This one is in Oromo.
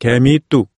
개미 뚝